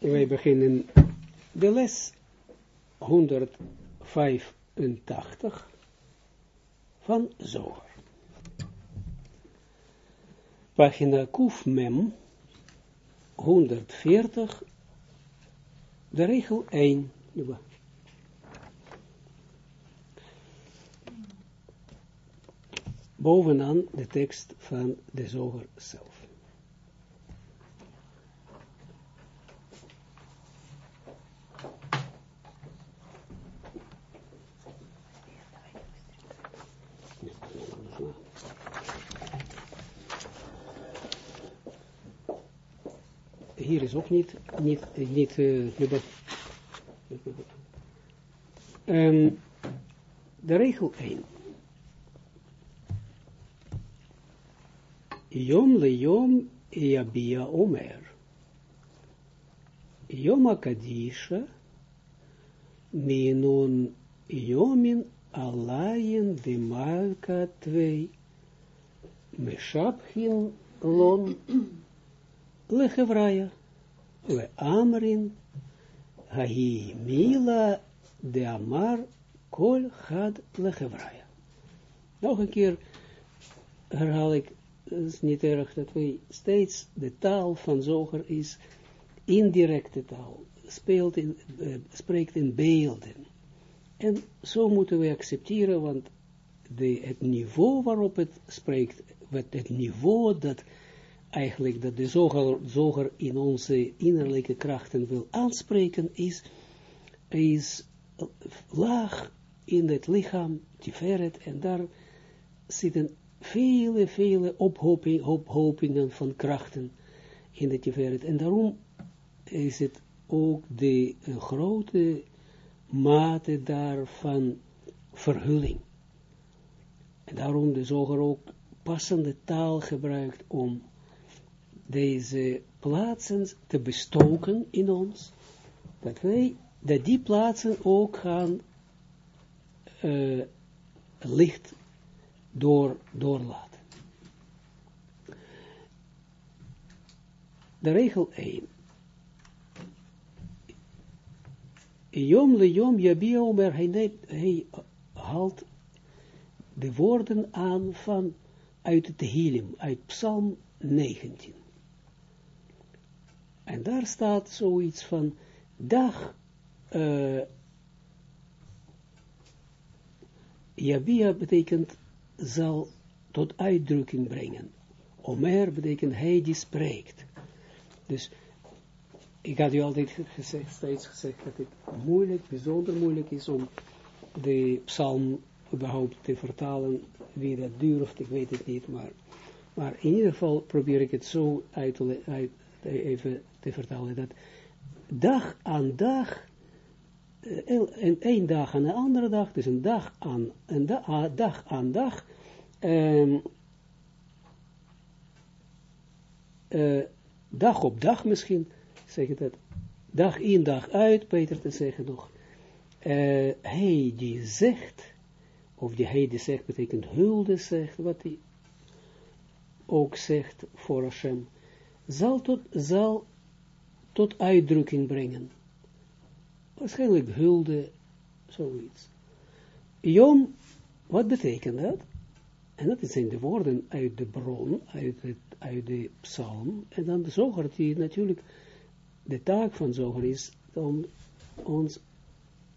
wij beginnen de les 185 van Zoger. Pagina Kuf Mem 140, de regel 1. Bovenaan de tekst van de Zoger zelf. hier is ook niet, niet, niet um, de regel 1. Yom le yom yabia omer. Yom akadisha minun yomin alayen de malka 2 meshaphin lon lechevraya le amrin hahi mila de amar kol had lechevraya. Nog een keer herhaal ik, het is niet erg dat wij steeds de taal van zoger is indirecte taal, speelt in, uh, spreekt in beelden. En zo moeten we accepteren, want de, het niveau waarop het spreekt, het niveau dat eigenlijk dat de zoger, in onze innerlijke krachten wil aanspreken, is, is laag in het lichaam, tiferet, en daar zitten vele, vele ophoping, ophopingen van krachten in de tiferet. En daarom is het ook de een grote mate daarvan verhulling. En daarom de zoger ook passende taal gebruikt om deze plaatsen te bestoken in ons, dat wij, dat die plaatsen ook gaan uh, licht door, doorlaten. De regel 1. Yom le yom yabia omer, hij, hij haalt de woorden aan van uit het Tehillim, uit Psalm 19. En daar staat zoiets van dag uh, Yabia betekent zal tot uitdrukking brengen. Omer betekent hij die spreekt. Dus ik had u altijd gezegd, steeds gezegd dat het moeilijk, bijzonder moeilijk is om de psalm überhaupt te vertalen. Wie dat durft, ik weet het niet, maar, maar in ieder geval probeer ik het zo uit te, even te vertellen, dat dag aan dag, eh, en één dag aan de andere dag, dus een dag aan, een da, dag, aan dag, um, uh, dag op dag misschien, zeg ik dat, dag in dag uit, beter te zeggen nog, uh, hij die zegt, of die hij die zegt, betekent hulde zegt, wat hij ook zegt voor Hashem, zal tot, zal tot uitdrukking brengen. Waarschijnlijk hulde, zoiets. Jom, wat betekent dat? En dat zijn de woorden uit de bron, uit, het, uit de psalm. En dan de zoger, die natuurlijk, de taak van zoger is om ons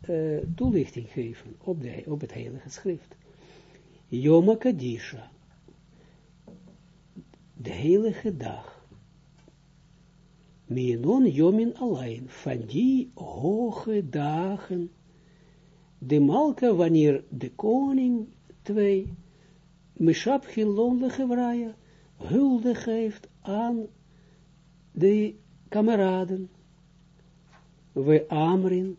uh, toelichting geven op, de, op het heilige schrift. Yom Kadisha, de heilige dag. Menon jomin alleen, van die hoge dagen, de malka, wanneer de koning twee, mishap gilon legevraya, hulde geeft aan de kameraden, we amrin,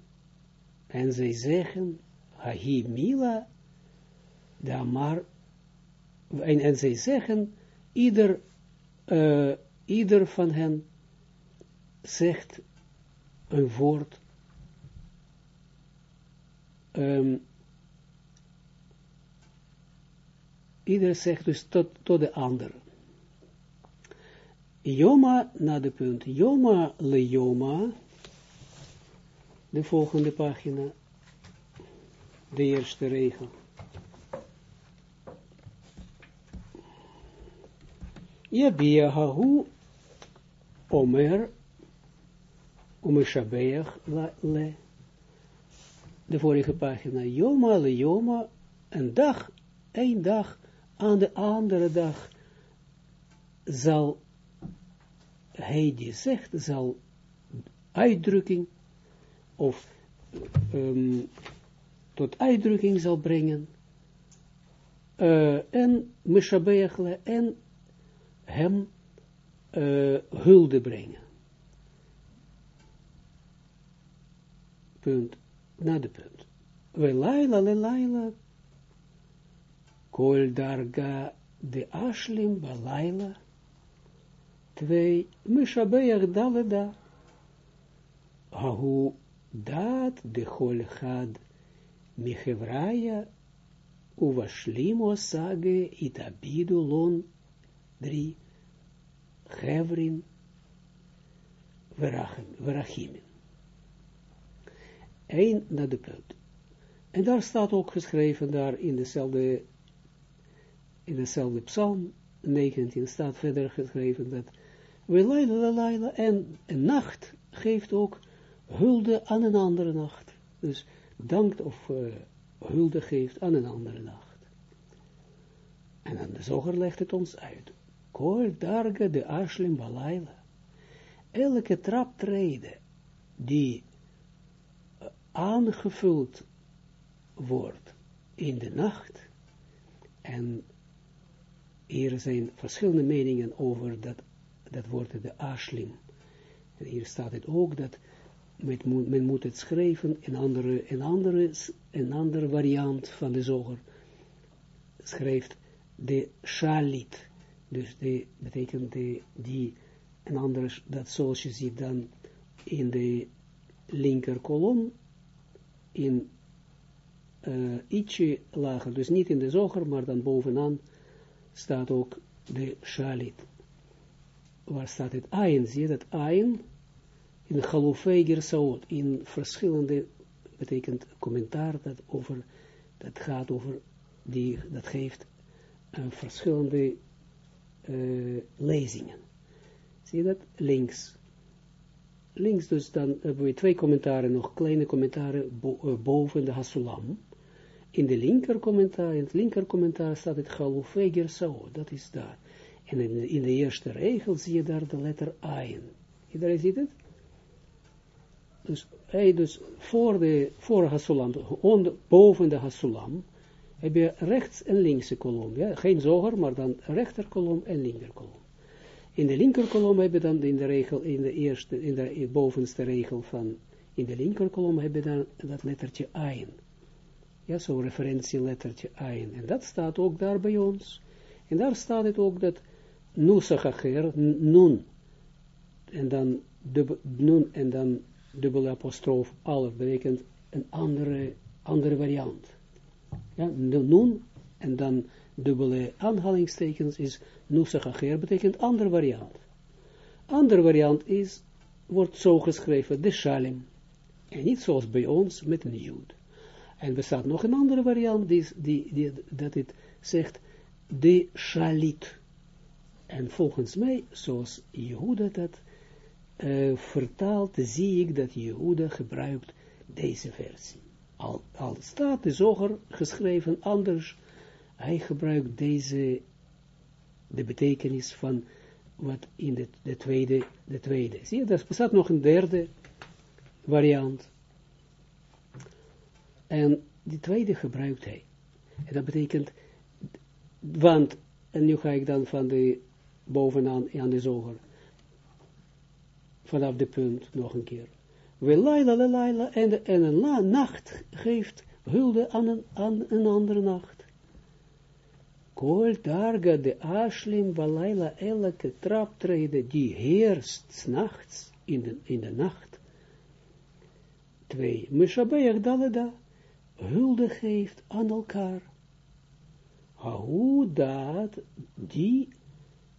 en zij zeggen, hahi mila, de maar, en, en zij zeggen, ieder, ieder van hen, zegt een woord um, ieder zegt dus tot, tot de ander. Joma, na de punt, Joma le Joma, de volgende pagina, de eerste regel. Yabia hahu omer umeshabeach le. De vorige pagina. Yoma le yoma, een dag, één dag, aan de andere dag zal hij die zegt, zal uitdrukking of um, tot uitdrukking zal brengen uh, en Meshabeachle en hem uh, hulde brengen. Punt, na de punt. We laila le kol darga de ashlim ba twee, Meshabeach daleda, hahu dat de chol had michevraya uvashlimo sage itabidu lon Verachimin. Eén naar de punt. En daar staat ook geschreven, daar in dezelfde, in dezelfde psalm 19 staat verder geschreven dat we leila leila en een nacht geeft ook hulde aan een andere nacht. Dus dankt of uh, hulde geeft aan een andere nacht. En dan de zoger legt het ons uit. Kol darga de ashlim balayla. Elke traptrede die aangevuld wordt in de nacht. En hier zijn verschillende meningen over dat, dat woord de ashlim. En hier staat het ook dat met, men moet het schrijven in andere, in andere, een andere variant van de zoger. Schrijft de shalit. Dus de betekent de, die, en anders, dat zoals je ziet dan in de linker kolom, in uh, ietsje lager, dus niet in de zoger, maar dan bovenaan staat ook de shalit. Waar staat het ayin? Zie je dat ayin? in Galofei Gersaot, in verschillende, betekent commentaar dat over, dat gaat over, die, dat geeft uh, verschillende uh, lezingen. Zie je dat? Links. Links dus dan hebben we twee commentaren, nog kleine commentaren uh, boven de Hasulam. In de linker commentaar, in het linker commentaar staat het Galofei Gersaot, dat is daar. En in de, in de eerste regel zie je daar de letter Ayin. Iedereen ziet het? dus hij dus voor de, voor Hasulam, onder, boven de Hasulam, heb je rechts en linkse kolom, geen zoger, maar dan rechterkolom en linkerkolom. In de linkerkolom heb je dan in de regel, in de eerste, in de bovenste regel van, in de linkerkolom heb je dan dat lettertje ein. Ja, zo'n referentielettertje ein. En dat staat ook daar bij ons. En daar staat het ook dat nusachacher, nun, en dan, de, nun, en dan dubbele apostrof alef betekent een andere, andere variant. Ja, nun en dan dubbele aanhalingstekens is nusachacher betekent andere variant. Andere variant is, wordt zo geschreven, de shalem. En niet zoals bij ons met een jood. En er staat nog een andere variant, die, die, dat het zegt, de shalit. En volgens mij, zoals Jehuda dat uh, vertaald, zie ik dat Jehuda gebruikt deze versie. Al, al staat de zoger geschreven anders, hij gebruikt deze, de betekenis van wat in de, de, tweede, de tweede. Zie je, er bestaat nog een derde variant. En die tweede gebruikt hij. En dat betekent, want, en nu ga ik dan van de bovenaan aan de zoger vanaf de punt nog een keer. We laila, en, en een nacht geeft hulde aan een, aan een andere nacht. Kol darga de ashlim valaila elke traptrede die heerst nachts in de, in de nacht. Twee, Mishabeach daleda, hulde geeft aan elkaar. Hoe dat, die,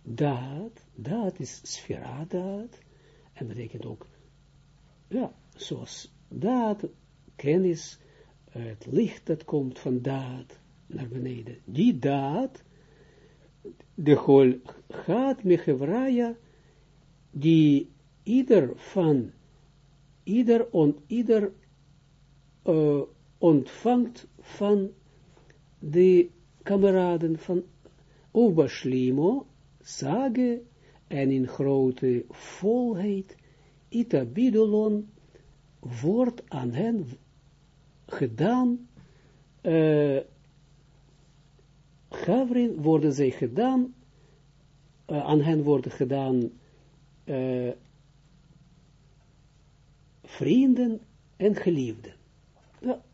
dat, dat is sfera dat, en betekent ook, ja, zoals daad, kennis, het licht dat komt van daad naar beneden. Die daad, de hol gaat mechevraya, die ieder van, ieder, on, ieder uh, ontvangt van de kameraden van Ubashlimo, sage, en in grote volheid, itabidolon, wordt aan hen gedaan, uh, Gavrin worden zij gedaan, uh, aan hen worden gedaan uh, vrienden en geliefden.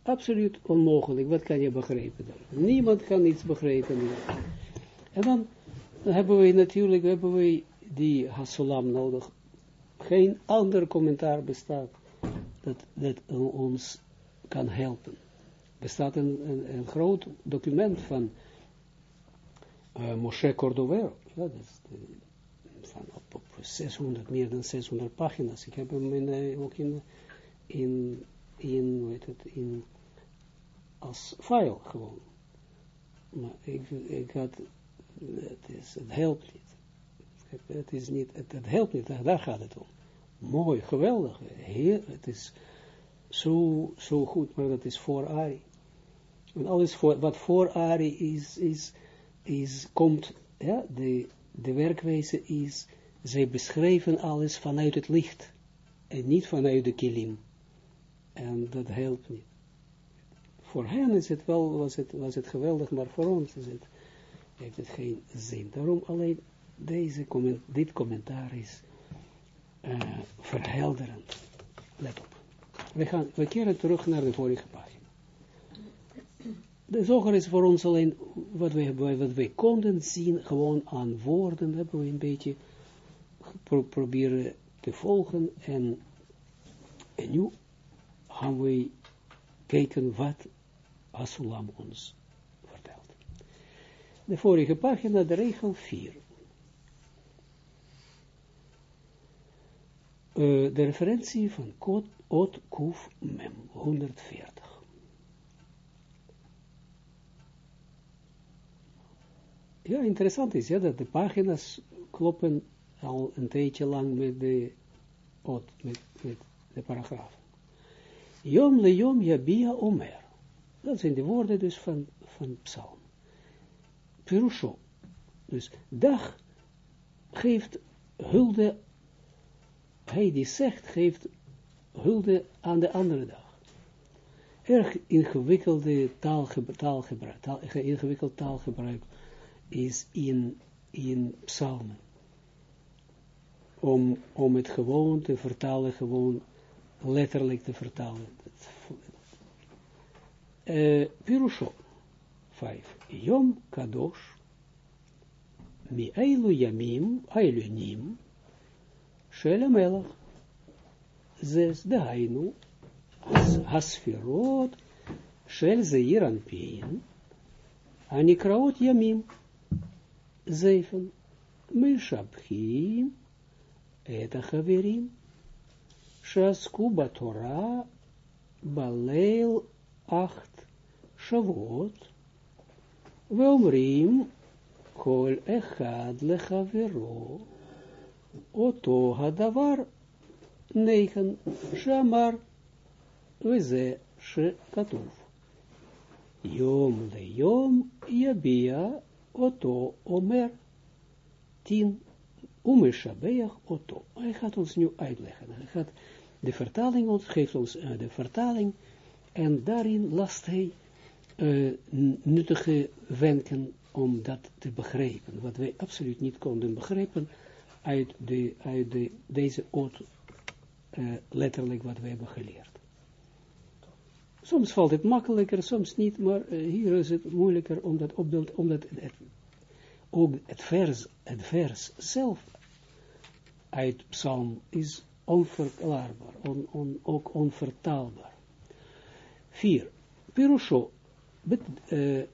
Absoluut onmogelijk. Wat kan je begrijpen? Dan? Niemand kan iets begrijpen. En dan, hebben we natuurlijk hebben we die Hasulam nodig. Geen ander commentaar bestaat dat, ons kan helpen. Bestaat een, een, een groot document van uh, Moshe Cordovero. Ja, dat is de, van op, op 600, meer dan 600 pagina's. Ik heb hem in, uh, ook in, in, in, heet het, in, als file gewoon. Maar ik, ik had, het, is, het helpt niet. Het is niet, het, het helpt niet, daar gaat het om. Mooi, geweldig, heer, het is zo, zo goed, maar dat is voor Ari. En alles voor, wat voor Ari is, is, is komt, ja, de, de werkwijze is, zij beschrijven alles vanuit het licht, en niet vanuit de kilim. En dat helpt niet. Voor hen is het wel, was het, was het geweldig, maar voor ons is het, heeft het geen zin. Daarom alleen deze comment, dit commentaar is uh, verhelderend. Let op. We, gaan, we keren terug naar de vorige pagina. De zoger is voor ons alleen wat we, wat konden zien, gewoon aan woorden, hebben we een beetje pro proberen te volgen en, en nu gaan we kijken wat Asulam ons vertelt. De vorige pagina, de regel 4. Uh, de referentie van Kot, Ot, Kuf, Mem, 140. Ja, interessant is ja, dat de pagina's kloppen al een tijdje lang met de Ot, met, de paragraaf. Yom le yom yabia omer. Dat zijn de woorden dus van, van Psalm. Pirusho. Dus dag geeft hulde hij die zegt, geeft hulde aan de andere dag. Erg ingewikkelde taalgebruik, taalgebruik taal, ingewikkeld taalgebruik is in, in psalmen. Om, om het gewoon te vertalen, gewoon letterlijk te vertalen. Uh, Pirusho 5. Yom Kadosh Mi Eilu Yamim Eilunim nim, Melach Zes Dainu Hasfirot Shel Zeiran Pin Anikraot Yamim zeven, Mishabchim, Etachaverim, shaskuba Torah. Baleil acht, shavot, Veomrim, Kol Echad Lechavero, Oto Hadavar, negen, Shamar, Weze, Shekatuf. Yom le Yom, Yabia, oto omer tien umeshabeach oto. Hij gaat ons nu uitleggen. Hij gaat de vertaling ons, geeft ons uh, de vertaling en daarin last hij uh, nuttige wenken om dat te begrijpen, wat wij absoluut niet konden begrijpen uit, de, uit de, deze oot uh, letterlijk wat we hebben geleerd. Soms valt het makkelijker, soms niet, maar uh, hier is het moeilijker omdat, opbeeld, omdat het, ook het vers, het vers zelf uit psalm is onverklaarbaar, on, ook onvertaalbaar. 4. Pirusho, uh, de,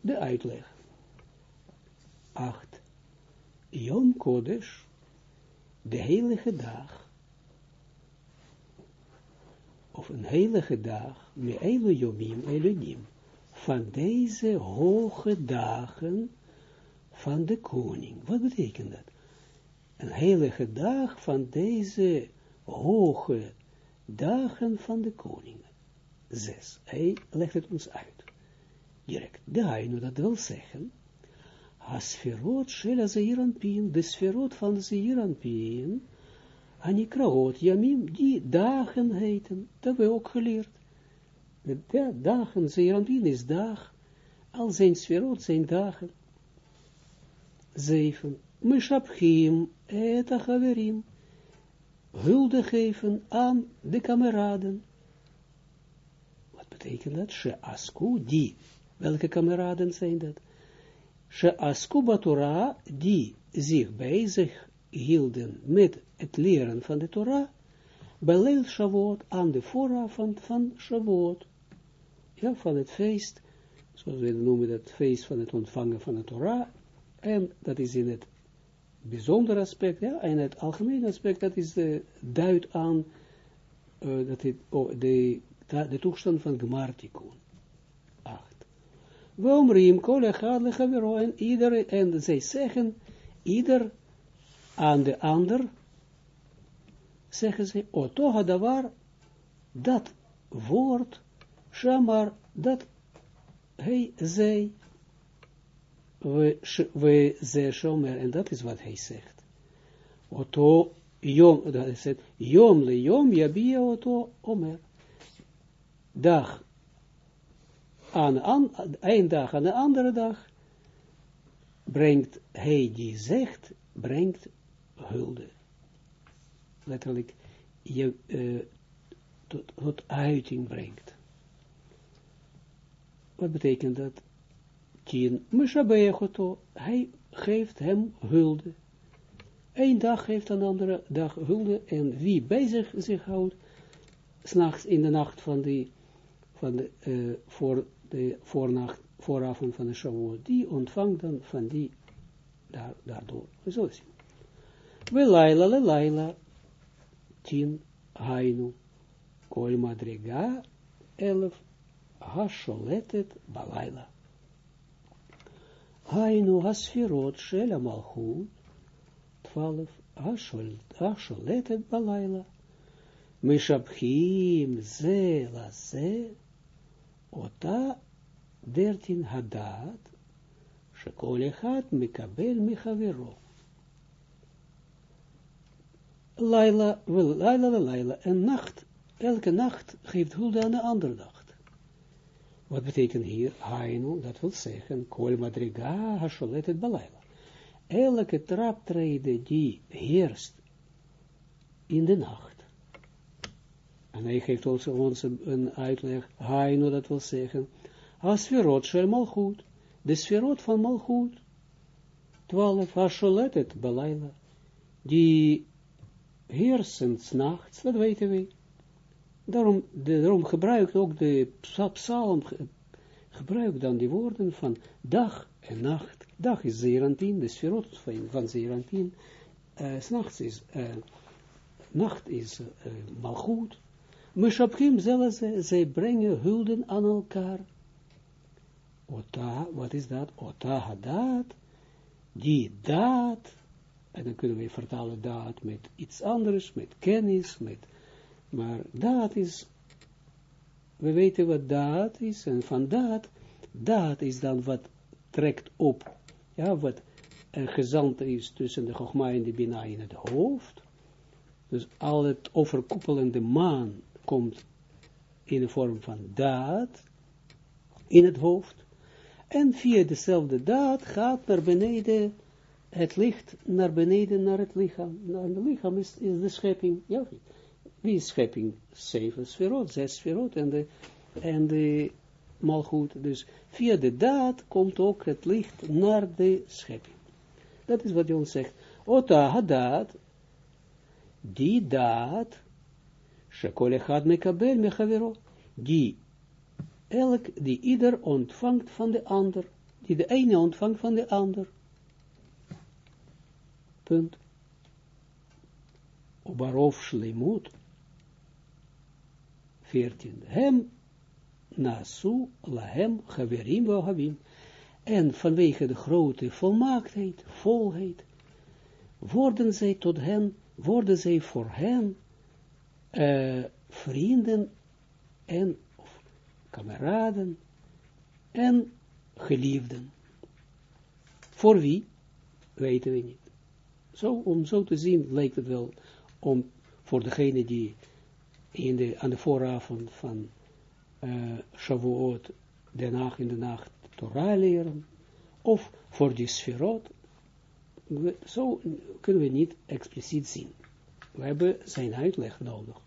de uitleg. 8. Yom Kodesh, de heilige dag, of een heilige dag, me elu yomim elunim, van deze hoge dagen van de koning. Wat betekent dat? Een heilige dag van deze hoge dagen van de koning. Zes. Hij legt het ons uit. Direct. De dat wil zeggen, Asferot shel Zeeranpien, de sferot van de Zeeranpien, Anikraot Yamim, die dagen heten, dat hebben we ook geleerd. De, dagen, Zeeranpien is dag, al zijn sferot zijn dagen. Zeven, Mishapchim et Achaverim, hulde geven aan de kameraden. Wat betekent dat? She asku, die. Welke kameraden zijn dat? She asku Torah, die zich bezig hielden met het leren van de Torah, bij Shavuot aan de vooravond van Shavuot. Ja, van het feest, zoals we noemen dat feest van het ontvangen van de Torah, en dat is in het bijzonder aspect, ja, en het algemene aspect, dat is de duid aan uh, dat het, oh, de, de toestand van Gmartikun. Acht. Womriem, kolechad lechavero, en ieder, en zij zeggen, ieder aan de ander, zeggen ze, oto hadavar, dat woord, shamar, dat hij zei, we, ze shomer, en dat is wat hij zegt. Oto yom, dat is het, yom le yom yabia oto omer. Dag aan, aan, een dag aan de andere dag, brengt hij die zegt, brengt hulde. Letterlijk, je, uh, tot, tot uiting brengt. Wat betekent dat? tien, Mishabeechoto, hij geeft hem hulde. Eén dag geeft een andere dag hulde, en wie bezig zich houdt, s'nachts in de nacht van, die, van de, uh, voor de voornacht, vooravond van de Shavuot, die ontvangt dan van die, daar, daardoor. We zullen zien. We laila, le laila, tien, hainu, kol madriga, elf, hasholetet, balaila. Hainu hasfirot shel amalchut, twaalf, hasholetet balayla, mishabchim ze la ze, ota dertin hadat, echad mikabel Laila, laila, laila, en nacht, elke nacht geeft hulde aan de andere dag. Wat betekent hier hainu? Dat wil zeggen, kol madriga hasholet het balayla. Elke traptrede die heerst in de nacht. En hij geeft ons, ons een uitleg, hainu, dat wil zeggen, asferot shel malchut, de sferot van malchut, twaalf, hasholet die heersen s'nachts, dat weten we, Daarom, de, daarom gebruikt ook de psalm, gebruikt dan die woorden van dag en nacht. Dag is Zerantin, de sferot van, van Zerantin. Uh, eh, nachts is, uh, nacht is uh, malgoed. Meshapchim zelfs, zij brengen hulden aan elkaar. Ota, wat is dat? Ota hadat, die daad, en dan kunnen we vertalen daad met iets anders, met kennis, met maar daad is, we weten wat daad is, en van daad, daad is dan wat trekt op, ja, wat een gezant is tussen de Chogma en de Bina in het hoofd. Dus al het overkoepelende maan komt in de vorm van daad in het hoofd. En via dezelfde daad gaat naar beneden het licht, naar beneden naar het lichaam. Naar het lichaam is, de schepping, ja wie is schepping? Zeven sferot, zes sferot en de, en de malgoed. Dus via de daad komt ook het licht naar de schepping. Dat is wat ons zegt. Ota hadat, die daad, shekol echad mekabel mechavero, die elk, die ieder ontvangt van de ander, die de ene ontvangt van de ander. Punt. Obarov shlemut, 14. Hem nasu lahem haverim wahavim. En vanwege de grote volmaaktheid, volheid, worden zij tot hen, worden zij voor hen uh, vrienden en kameraden en geliefden. Voor wie? Weten we niet. Zo, om zo te zien lijkt het wel om voor degene die aan de vooravond van uh, Shavuot de nacht in de nacht Torah leren, of voor die sferot, zo kunnen we niet expliciet zien. We hebben zijn uitleg nodig.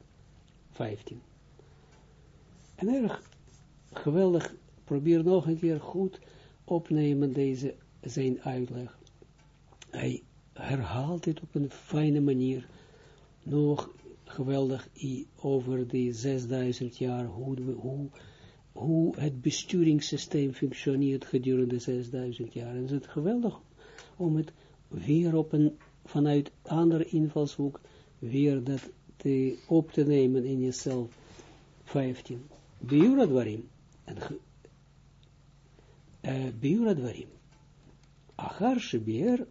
15. En erg geweldig, probeer nog een keer goed opnemen deze zijn uitleg. Hij herhaalt dit op een fijne manier, nog geweldig over die 6000 jaar, hoe, hoe, hoe het besturingssysteem functioneert gedurende 6000 jaar. En het is geweldig om het weer op een, vanuit andere invalshoek, weer dat te, op te nemen in jezelf. 15. Biuradwarim. En uh, Biuradwarim. Achar shebier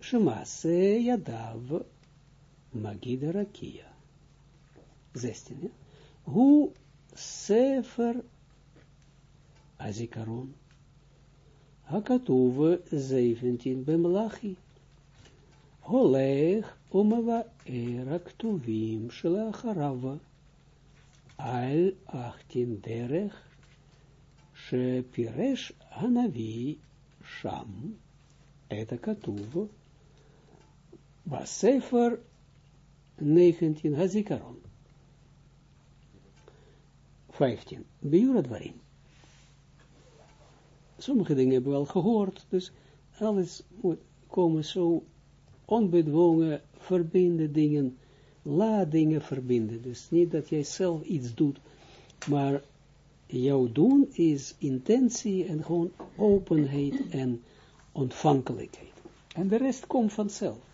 shemase yadav magida rakia. 16. Hoe sefer azikaron. Hakatuve 17 bemlachi. Holeg umava eraktuvim shelacharav. Al 18 derech shepiresh hanavi sham. Katuv. Basefer 19 hazikaron. 15. Biuradwarim. Sommige dingen hebben we al gehoord, dus alles moet komen zo onbedwongen, verbinden dingen, laat dingen verbinden. Dus niet dat jij zelf iets doet, maar jouw doen is intentie en gewoon openheid en ontvankelijkheid. En de rest komt vanzelf.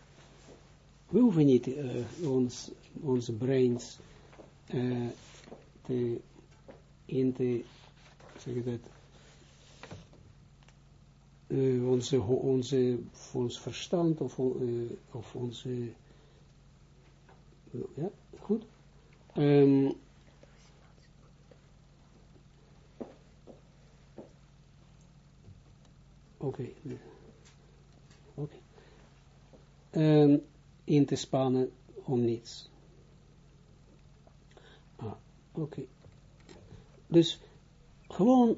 We hoeven niet uh, ons, onze brains uh, te, in te, zeg dat, uh, onze, onze, ons verstand of, of onze, ja, goed. Um, Oké. Okay. Oké. Okay. Um, in te spannen om niets. Ah, oké. Dus gewoon,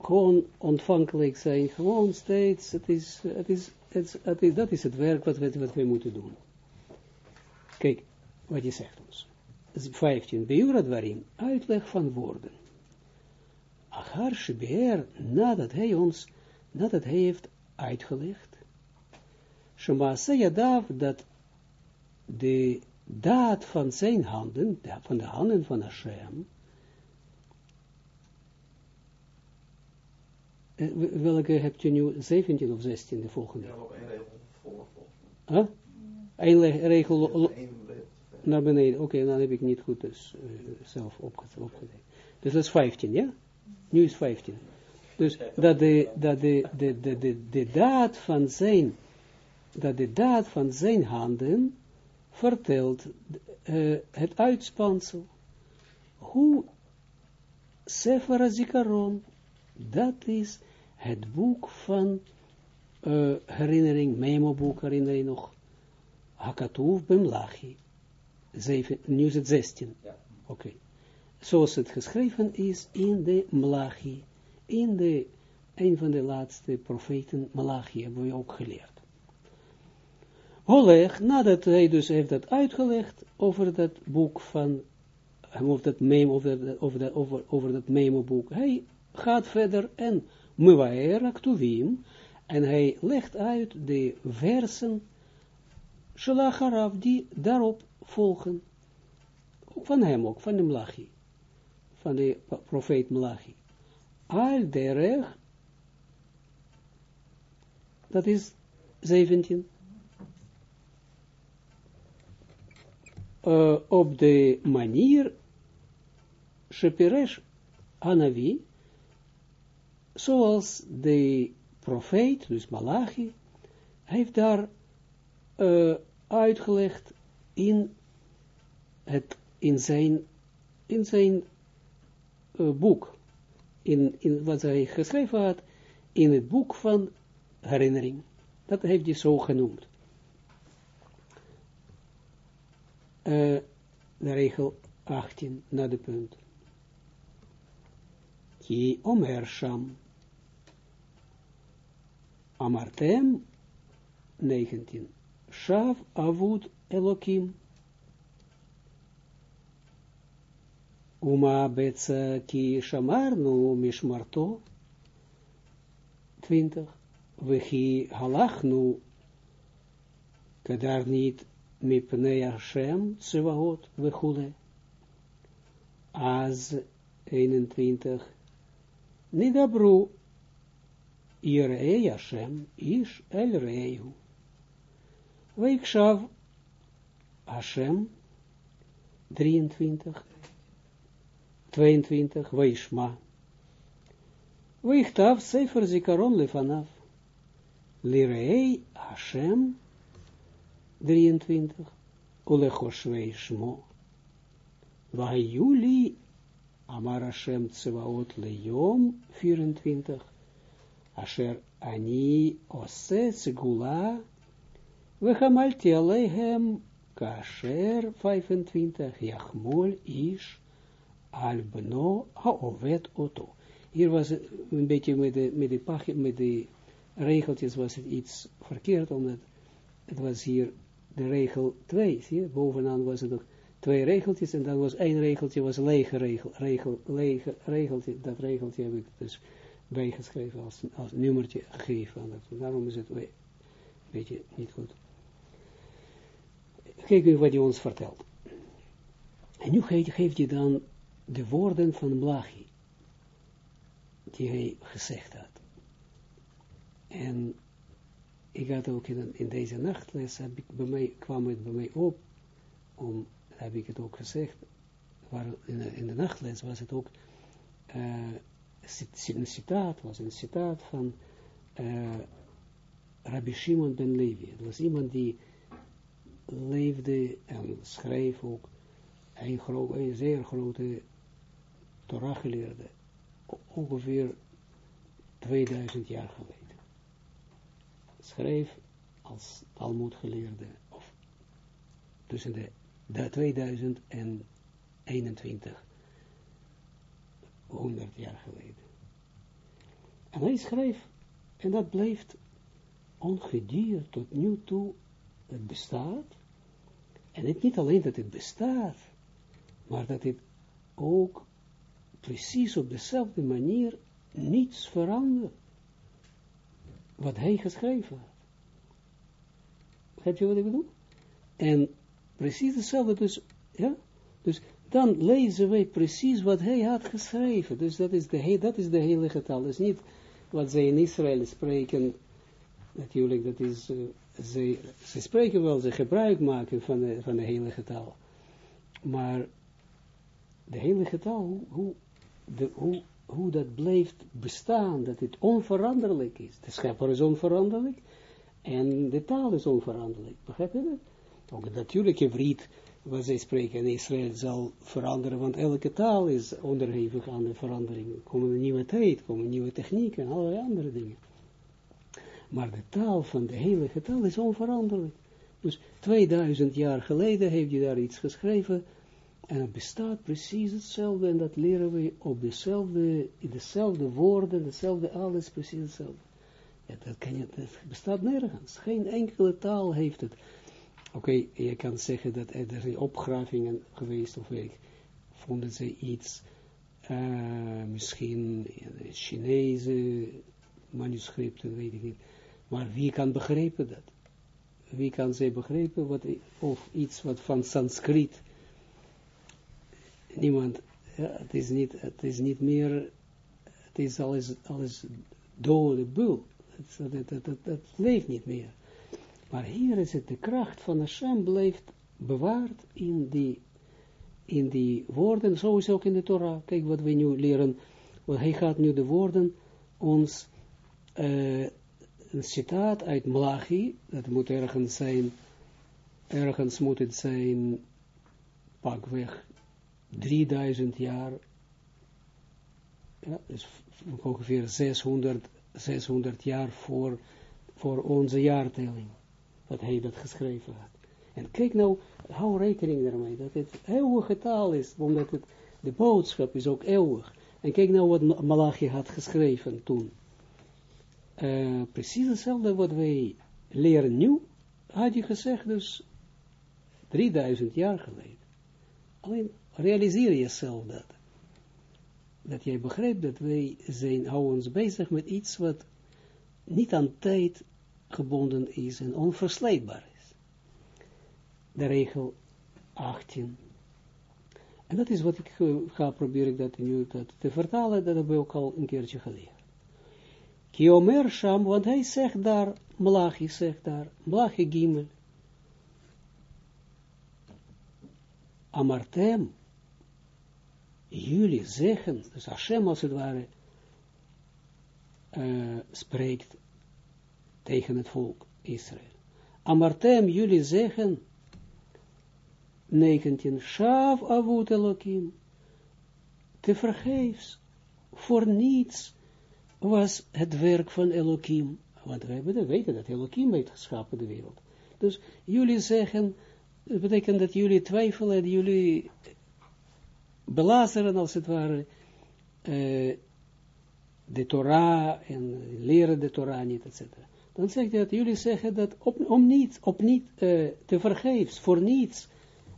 gewoon ontvankelijk zijn, gewoon steeds, het is, het is, het is, dat is het werk wat we, wat we moeten doen. Kijk, wat je zegt ons. 15. Bejurat waarin uitleg van woorden. Achar Shebeer, nadat hij ons, nadat hij heeft uitgelegd, Shemase Yadav, dat de daad van zijn handen, van de handen van Hashem, eh, welke hebt je nu, 17 of 16, de volgende? Ja, één regel voor. Huh? Eén regel naar beneden. Oké, dan heb ik niet goed dus, uh, zelf opgezet. Dus dat is 15, ja? Nu is 15. Dus dat de, dat de, de, de, de, de daad van zijn, dat de daad van zijn handen vertelt uh, het uitspansel, hoe Sefer Zikaron, dat is het boek van uh, herinnering, memo-boek, herinner je nog, Hakatuv Bemlachi, nu is het 16, ja. oké, okay. zoals het geschreven is in de Malachi, in de, een van de laatste profeten Malachi, hebben we ook geleerd. Oleg, nadat hij dus heeft dat uitgelegd over dat boek van, over dat memo, over, over, over, over dat memo-boek, hij gaat verder en Mewaer Aktuvim, en hij legt uit de versen Shalacharaf die daarop volgen. Van hem ook, van de Mlachi. Van de profeet Mlachi. Al derech, dat is 17. Op de manier shepiresh anavi, zoals de profeet, dus Malachi, heeft daar uitgelegd in, het, in zijn, in zijn boek, in, in wat hij geschreven had, in het boek van herinnering. Dat heeft hij zo genoemd. Uh, de regel 18, naar de punt. Ki omer sham. Amartem 19. Shav avud elokim. Uma betsa ki shamarnu mishmarto. 20. Vechi halachnu. Kadar niet mipnei Hashem tsevahot vechule. Az 21. Nidabru Irei Hashem ish el reihu. Weikshav Hashem 23, 22, Weishma. Weichtav Sefer Zikaron Lefanav. Lirei Hashem 23, Ulechoshvei Shmo. Vahayuli Amar Tsevaot Leyom 24, Asher Ani Ose Segula Wechamalti Alehem Kasher 25 Yachmol Ish Albno Haovet Oto. Hier was het een beetje met de, met de, met de regeltjes was het iets verkeerd, omdat het was hier de regel 2, zie je, bovenaan was het nog twee regeltjes, en dan was één regeltje, was lege regel, regel, lege regeltje, dat regeltje heb ik dus bijgeschreven als, als nummertje gegeven. Daarom is het een beetje niet goed. Kijk nu wat hij ons vertelt. En nu geeft hij dan de woorden van Blachi, die hij gezegd had. En ik had ook in, in deze nachtles, bij mij, kwam het bij mij op, om, heb ik het ook gezegd, waar in, de, nachtles was het ook uh, een citaat, was een citaat van uh, Rabbi Shimon ben Levi. Het was iemand die leefde en schreef ook een, gro een zeer grote Torah geleerde, ongeveer 2000 jaar geleden. Schreef als Talmud geleerde, of tussen de, de 2000 en 21, 100 jaar geleden. En hij schreef, en dat blijft ongedierd tot nu toe, het bestaat, en het niet alleen dat het bestaat, maar dat het ook precies op dezelfde manier niets verandert. Wat hij geschreven had. Heb je wat ik bedoel? En precies hetzelfde, dus, ja, dus dan lezen wij precies wat hij had geschreven. Dus dat is de, dat is de hele getal. Dat is niet wat zij in Israël spreken, natuurlijk, dat is, ze, ze spreken wel, ze gebruik maken van de, van de heilige taal. Maar de heilige taal, hoe, de, hoe, hoe dat blijft bestaan, dat het onveranderlijk is. De schepper is onveranderlijk en de taal is onveranderlijk. Begrijp je dat? Ook natuurlijk Hebreed, wat zij spreken in Israël, zal veranderen, want elke taal is onderhevig aan de verandering. Er komen een nieuwe tijd, komen nieuwe technieken en allerlei andere dingen. Maar de taal van de heilige taal is onveranderlijk. Dus 2000 jaar geleden heeft hij daar iets geschreven. En het bestaat precies hetzelfde. En dat leren we op dezelfde, in dezelfde woorden, dezelfde alles, precies hetzelfde. Ja, dat, kan je, dat bestaat nergens. Geen enkele taal heeft het. Oké, je kan zeggen dat er zijn opgravingen geweest, of weet vonden ze iets, uh, misschien Chinese manuscripten, weet ik niet. Maar wie kan begrijpen dat? Wie kan zij begrijpen wat, of iets wat van Sanskriet, niemand, ja, het is niet, het is niet meer, het is alles, alles dode bul, het, het, leeft niet meer. Maar hier is het, de kracht van Hashem blijft bewaard in die, in die woorden, zo is ook in de Torah, kijk wat we nu leren, want hij gaat nu de woorden ons, uh, een citaat uit Malachi, dat moet ergens zijn, ergens moet het zijn, pakweg 3000 jaar, ja, dus ongeveer 600, 600 jaar voor, voor onze jaartelling, dat hij dat geschreven had. En kijk nou, hou rekening daarmee, dat het eeuwige taal is, omdat het, de boodschap is ook eeuwig. En kijk nou wat Malachi had geschreven toen. Uh, precies hetzelfde wat wij leren nu, had je gezegd dus 3000 jaar geleden. Alleen realiseer jezelf dat. Dat jij begrijpt dat wij zijn, houden ons bezig met iets wat niet aan tijd gebonden is en onversleepbaar is. De regel 18. En dat is wat ik ga proberen dat nu dat te vertalen, dat hebben we ook al een keertje geleerd. Kiomer Sham, want hij zegt daar, Malachi zegt daar, Malachi Gimel, Amartem, jullie zeggen, dus Hashem als het ware, uh, spreekt tegen het volk Israël. Amartem, jullie zeggen, 19, Shav avut Elohim, te vergeefs, voor niets was het werk van Elohim, want we weten dat Elohim heeft geschapen de wereld. Dus jullie zeggen, betekent dat jullie twijfelen, dat jullie belazeren als het ware, de Torah en leren de Torah niet, etc. Dan zegt hij dat jullie zeggen dat op, om niet, op niet uh, te vergeefs, voor niets,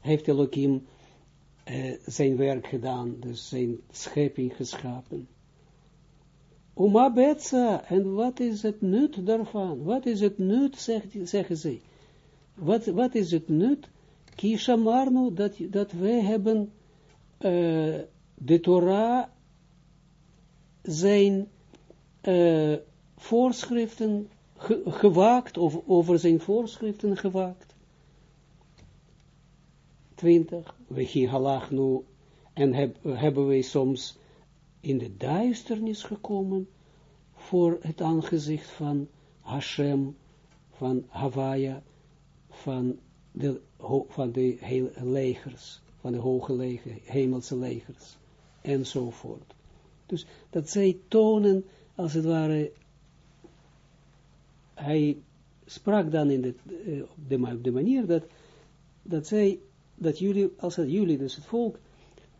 heeft Elohim uh, zijn werk gedaan, dus zijn schepping geschapen. Oma Betsa, en wat is het nut daarvan? Wat is het nut, zegt, zeggen ze. Wat, wat is het nut? Kisha Marno, dat, dat wij hebben uh, de Torah zijn uh, voorschriften ge, gewaakt, of over zijn voorschriften gewaakt. 20. We halach nu, en heb, hebben wij soms in de duisternis gekomen voor het aangezicht van Hashem, van Hawaia, van de, van de legers, van de hoge hemelse legers, enzovoort. Dus dat zij tonen, als het ware, hij sprak dan in de, uh, de, manier dat, dat zij, dat jullie, als het jullie, dus het volk,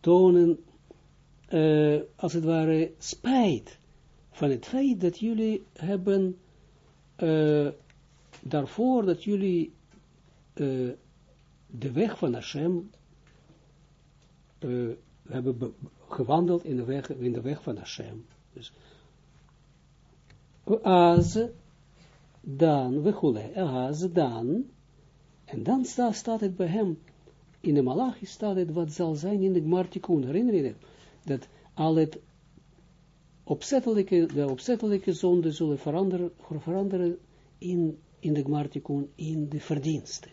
tonen, uh, als het ware, spijt van het feit dat jullie hebben, uh, daarvoor dat jullie de weg van Hashem uh, hebben gewandeld in de, weg, in de weg van Hashem. Dus, als dan, we goelen, als dan, en dan staat, het bij hem, in de Malachi staat het wat zal zijn in de Gmartikun, herinner je dat al het opzettelijke, de opzettelijke zonde zullen veranderen, veranderen in, in de Gmartikun, in de verdiensten.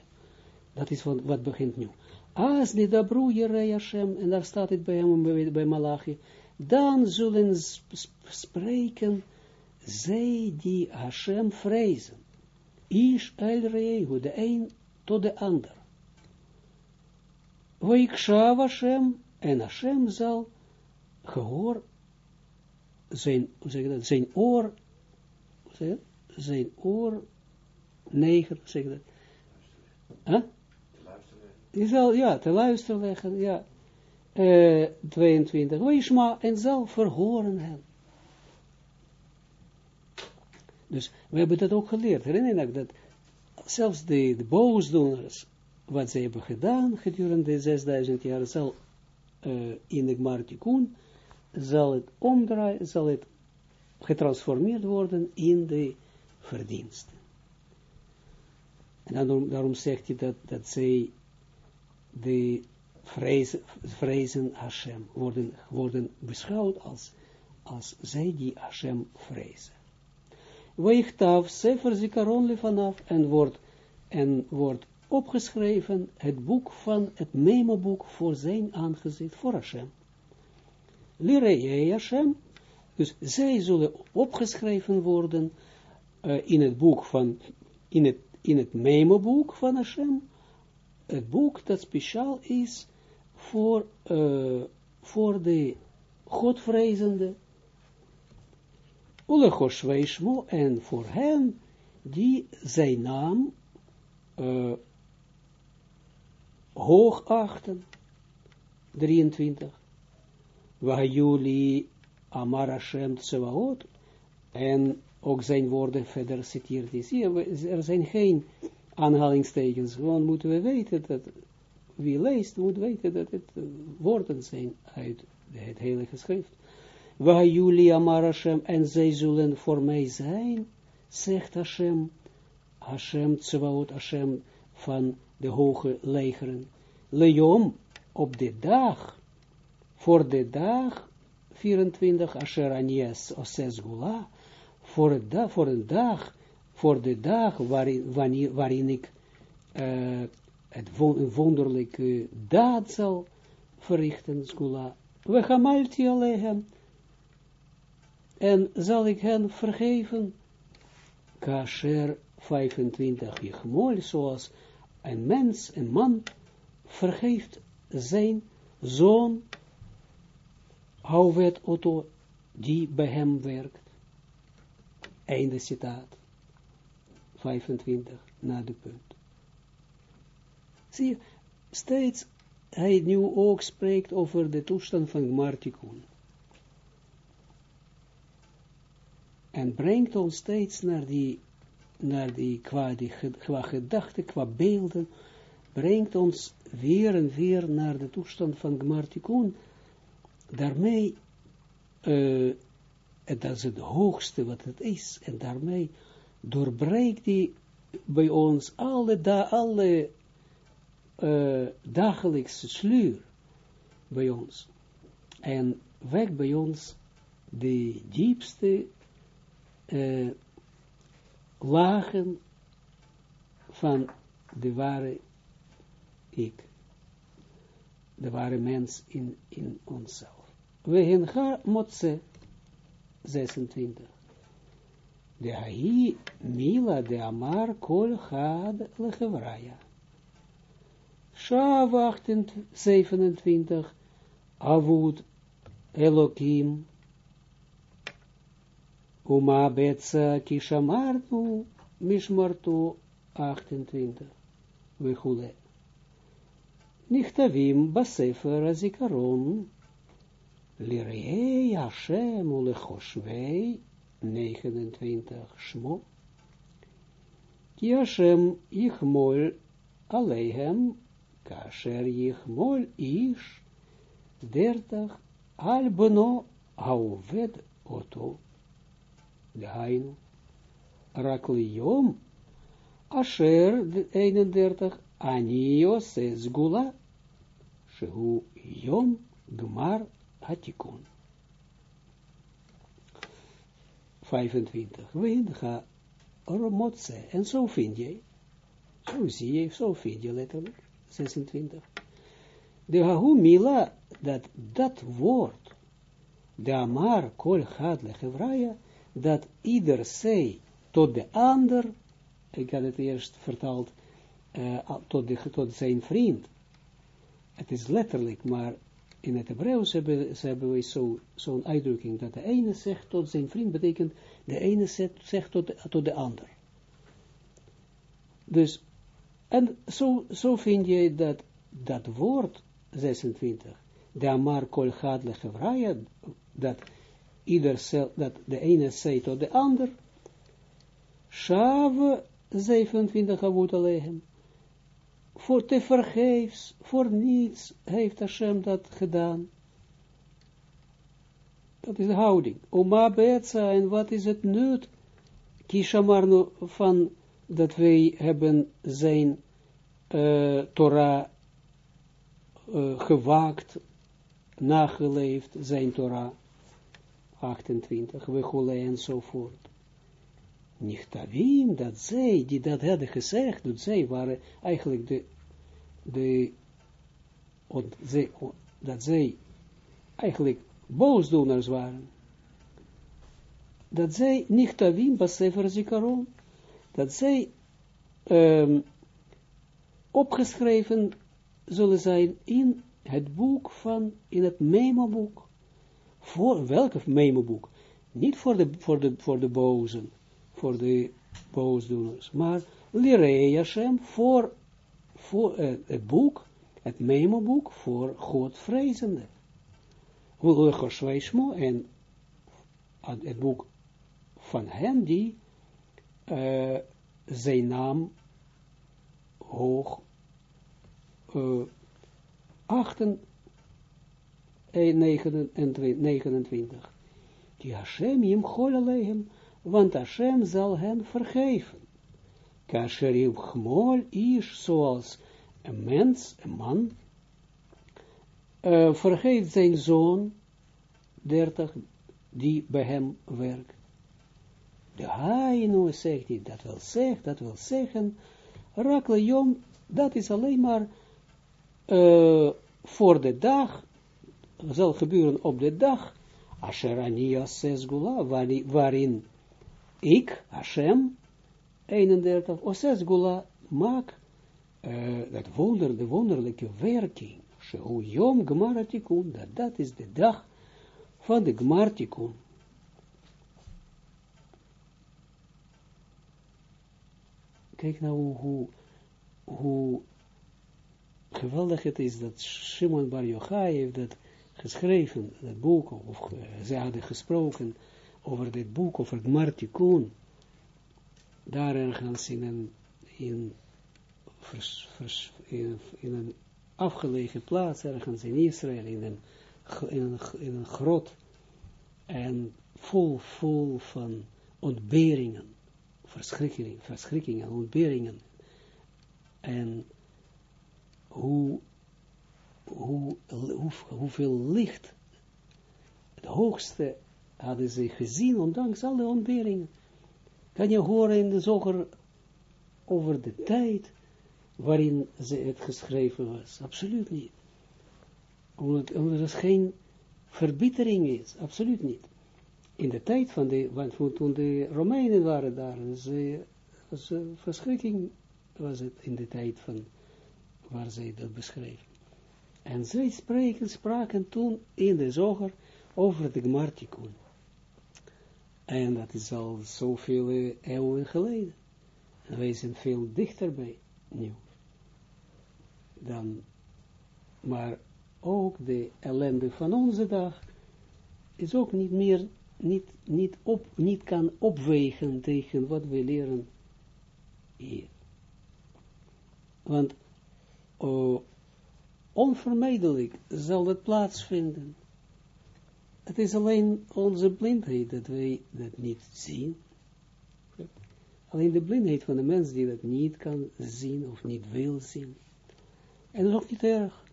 Dat is wat, wat begint nu. Als dabru Jerei Hashem, en daar staat het bij Malachi, dan zullen spreken zij die Hashem vrezen. Ish el Reehu, de een tot de ander. Vaikshav Hashem, en Hashem zal gehoor, zijn, zeg dat, zijn oor, zeg, zijn oor, neger, zeg dat. Je zal, ja, te luisteren leggen, ja. Uh, 22. Weishma en zal verhoren hen. Dus we hebben dat ook geleerd. Herinner je dat zelfs de, de boosdoeners, wat ze hebben gedaan gedurende 6000 jaar, zal uh, in de Gmartikun, zal het omdraaien, zal het getransformeerd worden in de verdiensten. En daarom, daarom zegt hij dat, dat zij de vrezen, vrezen Hashem, worden, worden beschouwd als, als zij die Hashem vrezen. Weichtav sefer zikaron vanaf en wordt, en wordt opgeschreven het boek van het memo-boek voor zijn aangezicht, voor Hashem. Lirei Hashem, dus zij zullen opgeschreven worden uh, in het boek van, in het, in het memo-boek van Hashem, het boek dat speciaal is voor, uh, voor de Godvrezende, Ulechoshweishmo, en voor hen die zijn naam uh, hoog achten. 23. Wahayuli Amar Hashem Tsevaot, en ook zijn woorden verder citeert. Zie je, er zijn geen aanhalingstekens, gewoon moeten we weten dat, wie leest, moet weten dat het woorden zijn uit het hele geschrift. Waar jullie amar Hashem, en zij zullen voor mij zijn, zegt Hashem, Hashem Tsevaot, Hashem van de hoge legeren. Leom, op de dag, voor de dag, 24, Asher Anies Oses Gula, voor, voor een dag, voor de dag waarin, waarin ik uh, het wonderlijke daad zal verrichten, Skula. We gaan malti alleen en zal ik hen vergeven, kasher 25 Jechmol, zoals een mens, een man, vergeeft zijn zoon, hou het Otto, die bij hem werkt. Einde citaat. 25 na de punt. Zie je, steeds hij nu ook spreekt over de toestand van Gmartikun. En brengt ons steeds naar die, naar die, qua, die, qua gedachten, qua beelden, brengt ons weer en weer naar de toestand van Gmartikun. Daarmee uh, dat is het hoogste wat het is. En daarmee doorbreekt die bij ons alle, uh, dagelijkse sluur bij ons. En wekt bij ons de diepste uh, lagen van de ware ik. De ware mens in, in onszelf. We gaan motse 26. De hai mila de amar kol had lechevraya. Shav 27. Avud Elokim. Uma betsa kishamartu mishmartu 28. Wechule. Nichtavim basefer azikaron Hashem ulechoshvei 29 Shmo. Ki Hashem yichmol aleihem kasher yichmol ish dertach al bono hauved oto. Dehainu. Rakliyom asher 31 ani yoses gula shehu yom gmar Hatikun. 25. Win ga Romotse. En zo vind je. Zo zie je, zo vind je letterlijk. 26. De Hahu Mila, dat, dat woord, de Amar kol had lechevraya, dat ieder zei tot de ander, ik had het eerst vertaald, uh, tot, de, tot zijn vriend. Het is letterlijk, maar in het Hebreeuws hebben, hebben we zo'n zo uitdrukking, dat de ene zegt tot zijn vriend, betekent de ene zegt, zegt tot, de, ander. Dus, en zo, zo vind je dat, dat woord 26, de Amar kol gadle gevraya, dat ieder dat de ene zegt tot de ander, Shave 27 avut alehem voor te vergeefs, voor niets heeft Hashem dat gedaan. Dat is de houding. Oma Betsa, en wat is het nut? Kishamarno van dat wij hebben zijn uh, Torah uh, gewaakt, nageleefd, zijn Torah 28, we enzovoort. Nichtavim, dat zij, die dat hadden gezegd, dat zij waren eigenlijk de, de, dat zij eigenlijk boosdoeners waren. Dat zij Nichtavim, Zikaron, dat zij opgeschreven zullen zijn in het boek van, in het memo-boek. Voor welke memo-boek? Niet voor de, voor, de, voor de bozen, voor de boosdoeners, maar Lirei Hashem voor, voor uh, het boek, het memo-boek voor Godvrezende. En het boek van hen die uh, zijn naam hoog uh, 8 en 29. Die Hashem im chol want Hashem zal hen vergeven. Kasher gmol is zoals een mens, een man, uh, vergeeft zijn zoon, 30, die bij hem werkt. De Hainu zegt hij, dat wil zeggen, dat wil zeggen, Rakle Jom, dat is alleen maar voor de dag, zal gebeuren op de dag, Asherania Sesgula, waarin ik, Hashem, 31, Osesgula, maak uh, dat wonder, de wonderlijke werking, Shehu Yom Gmaratikun, dat dat is de dag van de Gmartikun. Kijk nou hoe, hoe geweldig het is dat Shimon Bar Yochai heeft dat geschreven, dat boek, of uh, hadden gesproken over dit boek, over Gmartikun, daar ergens in een, in, vers, in, in, een afgelegen plaats, ergens in Israël, in een, in een, in een grot, en vol, vol van ontberingen, verschrikkingen, verschrikkingen, ontberingen, en hoe, hoe, hoe, hoeveel licht, het hoogste hadden ze gezien, ondanks alle ontberingen. Kan je horen in de zoger over de tijd waarin ze het geschreven was? Absoluut niet. Omdat, omdat er geen verbittering is, absoluut niet. In de tijd van de, want toen de Romeinen waren daar, ze, was, verschrikking was het in de tijd van waar zij dat beschreven. En zij spreken, spraken toen in de zoger over de Gmartikun. En dat is al zoveel eeuwen geleden. En wij zijn veel dichterbij nu. Dan, maar ook de ellende van onze dag is ook niet meer, niet, niet, op, niet kan opwegen tegen wat we leren hier. Want uh, onvermijdelijk zal het plaatsvinden. Het is alleen onze blindheid dat wij dat niet zien. Alleen de blindheid van de mens die dat niet kan zien of niet wil zien. En dat is ook niet erg.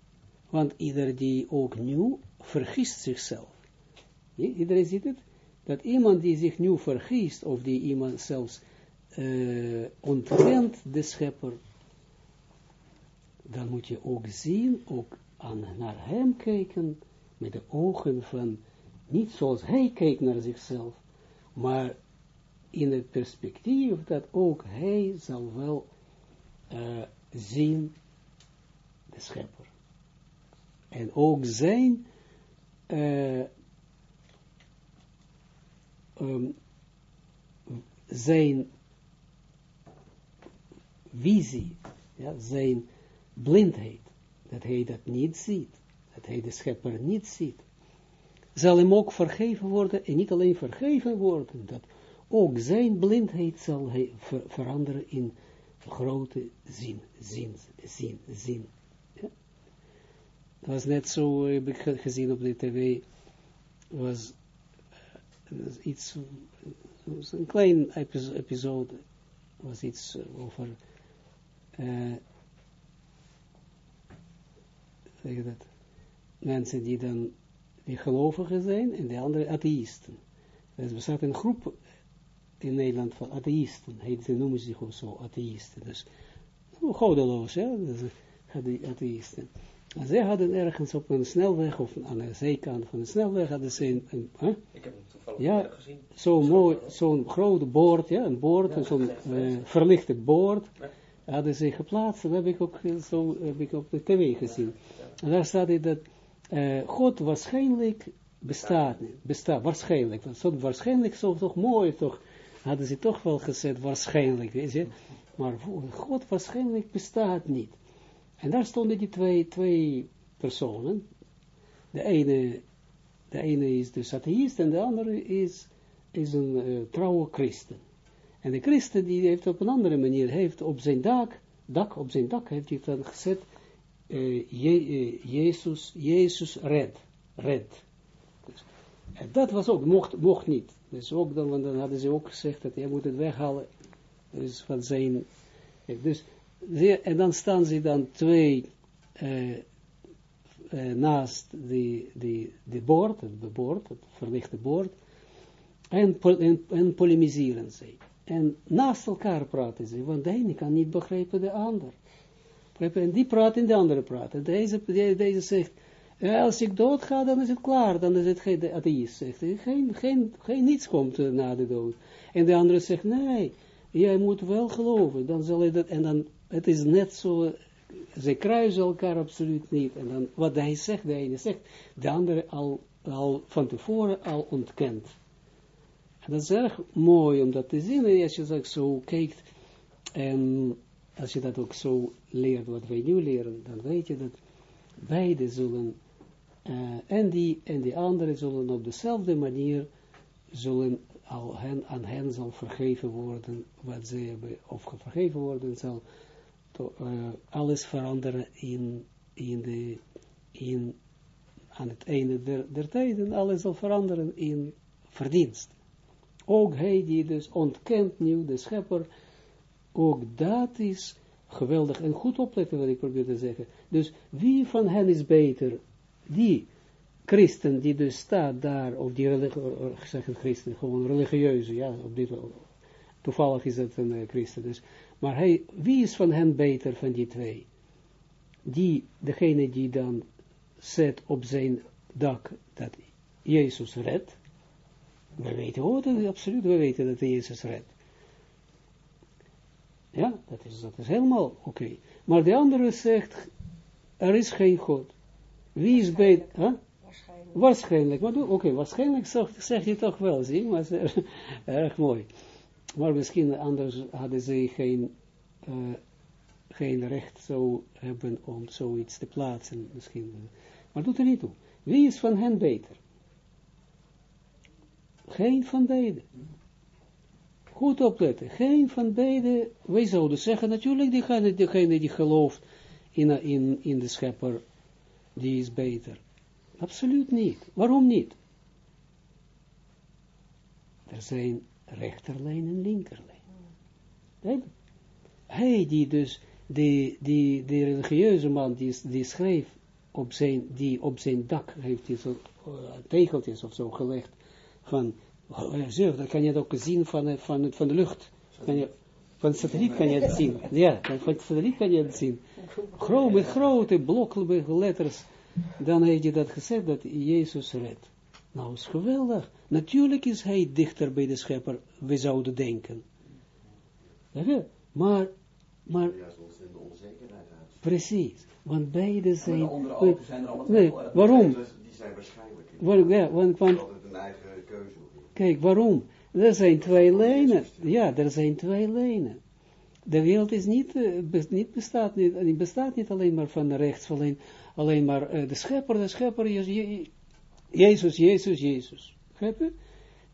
Want ieder die ook nu vergist zichzelf. iedereen ziet het. Dat iemand die zich nu vergist, of die iemand zelfs uh, ontkent de schepper, dan moet je ook zien, ook aan, naar hem kijken, met de ogen van, niet zoals hij kijkt naar zichzelf, maar in het perspectief dat ook hij zal wel uh, zien de schepper. En ook zijn um, zijn visie, ja, zijn blindheid, dat hij dat niet ziet, dat hij de schepper niet ziet, zal hem ook vergeven worden, en niet alleen vergeven worden, dat ook zijn blindheid zal hij veranderen in grote zin, zin, zin, zin. Ja? Dat was net zo, heb ik gezien op de tv, was uh, iets, een klein episode, was iets over uh, zeg dat, mensen die dan, die gelovigen zijn en de andere atheïsten. Dus er bestaat een groep in Nederland van atheïsten, heet, ze noemen zich ook zo, atheïsten, dus godeloos, ja, dus, atheïsten. En zij hadden ergens op een snelweg, of aan de zijkant van de snelweg, hadden ze een, een huh? Ik heb hem toevallig ja, gezien. Zo'n mooi, zo'n grote boord, ja, een boord, ja, zo'n uh, verlichte boord, ja. hadden ze geplaatst, dat heb ik ook zo, heb ik op de tv gezien. En daar staat het dat uh, God waarschijnlijk bestaat niet, bestaat, waarschijnlijk, want waarschijnlijk zo toch mooi, toch, hadden ze toch wel gezegd, waarschijnlijk, weet je, maar God waarschijnlijk bestaat niet. En daar stonden die twee, twee personen. De ene, de ene is dus atheïst en de andere is, is een uh, trouwe christen. En de christen die heeft op een andere manier, heeft op zijn dak, dak op zijn dak heeft hij dan gezet, uh, Je, Jezus, Jezus red, red. Dus, en dat was ook, mocht, mocht niet. Dus ook dan, want dan hadden ze ook gezegd dat hij moet het weghalen, dus van zijn, dus en dan staan ze dan twee uh, uh, naast de, de, de bord, het bord, het verlichte bord, en, en, en polemiseren ze. En naast elkaar praten ze, want de ene kan niet begrijpen de ander. En die praat en de andere praat. En deze, deze zegt, als ik dood ga, dan is het klaar, dan is het geen atheïst, zegt Geen, geen, geen niets komt na de dood. En de andere zegt, nee, jij moet wel geloven, dan zal je dat, en dan het is net zo, ze kruisen elkaar absoluut niet. En dan, wat hij zegt, de ene zegt, de andere al, al van tevoren al ontkent. En dat is erg mooi om dat te zien, en als je dat zo kijkt, en als je dat ook zo leert, wat wij nu leren, dan weet je dat beide zullen, uh, en die en die andere zullen op dezelfde manier, zullen al hen, aan hen zal vergeven worden, wat ze hebben, of vergeven worden zal, uh, alles veranderen in, in de, in, aan het einde der, der tijden, alles zal veranderen in verdienst. Ook hij die dus ontkent nu de schepper, ook dat is geweldig en goed opletten wat ik probeer te zeggen. Dus wie van hen is beter? Die christen die dus staat daar, of die religieuze, zeg christen, gewoon religieuze, ja, op dit toevallig is het een uh, christen, dus maar hij, wie is van hen beter van die twee? Die, degene die dan zet op zijn dak dat Jezus redt. We weten, oh, dat absoluut, we weten dat Jezus redt. Ja, dat is, dat is helemaal oké. Maar de andere zegt, er is geen God. Wie is beter? Huh? Waarschijnlijk. Waarschijnlijk. Oké, okay, waarschijnlijk zeg, zeg, je toch wel, zie, maar erg mooi. Maar misschien anders hadden ze geen, uh, geen recht zo hebben om zoiets te plaatsen. Misschien. Maar doet er niet toe. Wie is van hen beter? Geen van beiden. Goed opletten. Geen van beiden. Wij zouden zeggen natuurlijk diegene, diegene die gelooft in, in, in de schepper, die is beter. Absoluut niet. Waarom niet? Er zijn rechterlijn en linkerlijn. Hij die dus, die, die, die religieuze man, die, die schreef op zijn, die op zijn dak heeft hij zo uh, tegeltjes of zo gelegd, van, dat kan je ook zien van, uh, van, van de lucht. Kan je, van de satelliet kan je het zien. Ja, van de satelliet kan je het zien. Met grote blokken letters. Dan heeft hij dat gezegd, dat Jezus redt. Nou, is geweldig. Natuurlijk is hij dichter bij de schepper, we zouden denken. Maar, maar, precies, want beide zijn, maar andere zijn er allemaal nee, waarom? Die zijn waarschijnlijk. Waarom, ja, want, want, een eigen keuze. Kijk, waarom? Er zijn twee lijnen. Ja, er zijn twee lijnen. De wereld is niet, uh, niet, bestaat, niet, bestaat niet alleen maar van rechts, alleen, alleen maar uh, de schepper, de schepper is Jezus, Jezus, Jezus.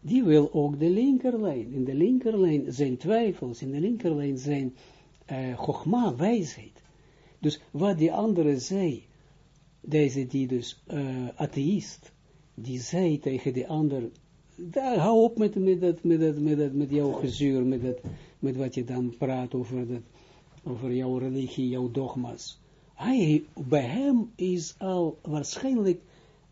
Die wil ook de linkerlijn. In de linkerlijn zijn twijfels, in de linkerlijn zijn uh, chogma, wijsheid. Dus wat die andere zei, deze die dus uh, atheïst, die zei tegen de ander, daar, hou op met, met, dat, met, dat, met, dat, met jouw gezuur, met, dat, met wat je dan praat over, dat, over jouw religie, jouw dogma's. Hij, bij hem is al waarschijnlijk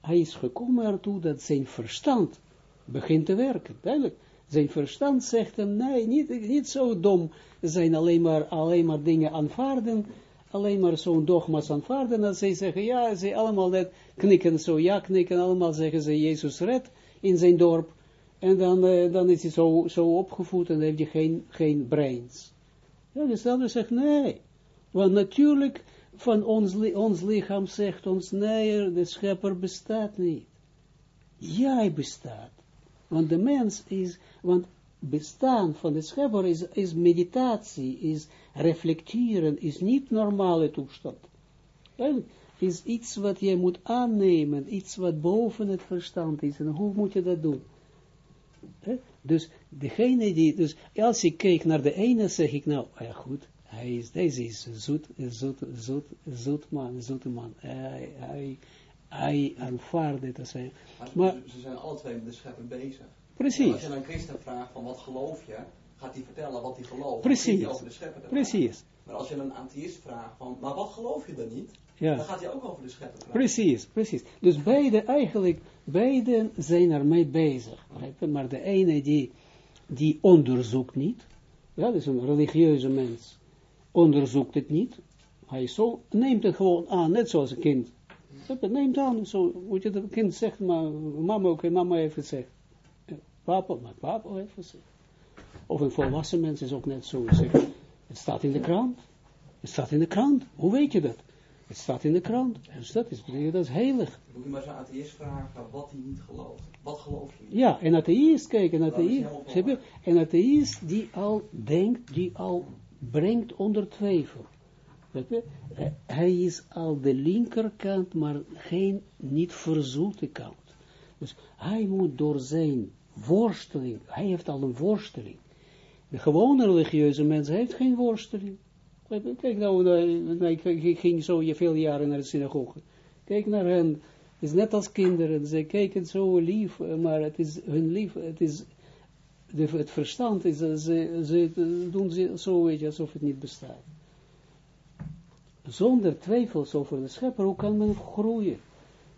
hij is gekomen ertoe dat zijn verstand begint te werken. Duidelijk. Zijn verstand zegt hem, nee, niet, niet zo dom zijn alleen maar, alleen maar dingen aanvaarden, alleen maar zo'n dogma's aanvaarden, dat zij zeggen, ja, ze allemaal net knikken, zo ja knikken, allemaal zeggen ze, Jezus red in zijn dorp, en dan, uh, dan is hij zo, zo opgevoed en heeft hij geen, geen brains. Ja, dus de zegt, nee, want natuurlijk, van ons, ons lichaam zegt ons, nee, de schepper bestaat niet. Jij bestaat. Want de mens is, want bestaan van de schepper is, is meditatie, is reflecteren, is niet normale toestand. Is iets wat je moet aannemen, iets wat boven het verstand is. En hoe moet je dat doen? Dus degene die, dus als ik kijk naar de ene, zeg ik nou, ja goed, hij is, deze is zoet, zoet, zoet, zoet man, zoete man. Hij, hij, hij aanvaardt als hij. Maar, ze zijn alle twee met de schepper bezig. Precies. als je een christen vraagt van wat geloof je, gaat hij vertellen wat hij gelooft. Precies. over de schepper Precies. Maar als je een atheïst vraagt van, maar wat geloof je dan niet? Ja. Dan gaat hij ook over de schepper praten. Precies, precies. Dus beide eigenlijk, beide zijn ermee bezig. Maar de ene die, die onderzoekt niet, ja, dus een religieuze mens, onderzoekt het niet. Hij zo, neemt het gewoon aan, net zoals een kind. Neemt aan, zo, moet je dat kind zegt, maar mama, oké, okay, mama heeft gezegd. Papa, maar papa heeft gezegd. Of een volwassen mens is ook net zo. Zeg, het staat in de krant. Het staat in de krant. Hoe weet je dat? Het staat in de krant. Dus dat is, dat is heilig. Moet je maar zo'n atheïst vragen wat hij niet gelooft. Wat geloof je? Ja, een atheïst, kijk, een atheïst, een atheïst die al denkt, die al brengt onder twijfel. Hij is al de linkerkant, maar geen niet verzoete kant. Dus hij moet door zijn worsteling, hij heeft al een worsteling. De gewone religieuze mens heeft geen worsteling. Kijk nou, nou ik ging zo veel jaren naar de synagoge. Kijk naar hen, het is net als kinderen, ze kijken zo lief, maar het is hun lief, het is, het verstand is, ze, ze doen ze zo, weet alsof het niet bestaat. Zonder twijfels over de schepper, hoe kan men groeien?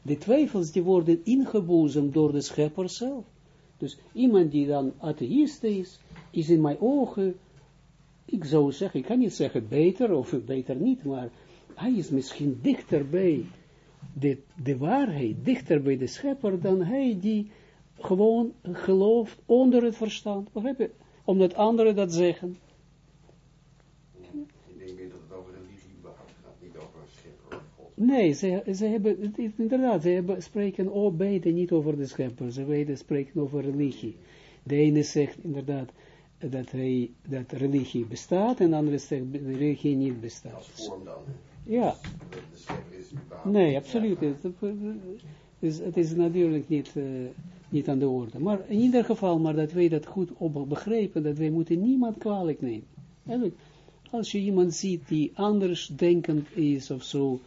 De twijfels die worden ingeboezemd door de schepper zelf. Dus iemand die dan atheïst is, is in mijn ogen, ik zou zeggen, ik kan niet zeggen beter of beter niet, maar hij is misschien dichter bij de, de waarheid, dichter bij de schepper, dan hij die gewoon gelooft onder het verstand. Begrijp je? Omdat anderen dat zeggen. Nee, ze, ze hebben, inderdaad, ze hebben, spreken ook beide niet over de schepper, ze beide spreken over religie. De ene zegt inderdaad dat, hij, dat religie bestaat, en de andere zegt dat religie niet bestaat. Als vorm dan? Ja. Nee, absoluut. Ja. Het, is, het is natuurlijk niet, uh, niet aan de orde. Maar in ieder geval, maar dat wij dat goed op begrijpen, dat wij moeten niemand kwalijk nemen. Eigenlijk, als je iemand ziet die anders denkend is of zo,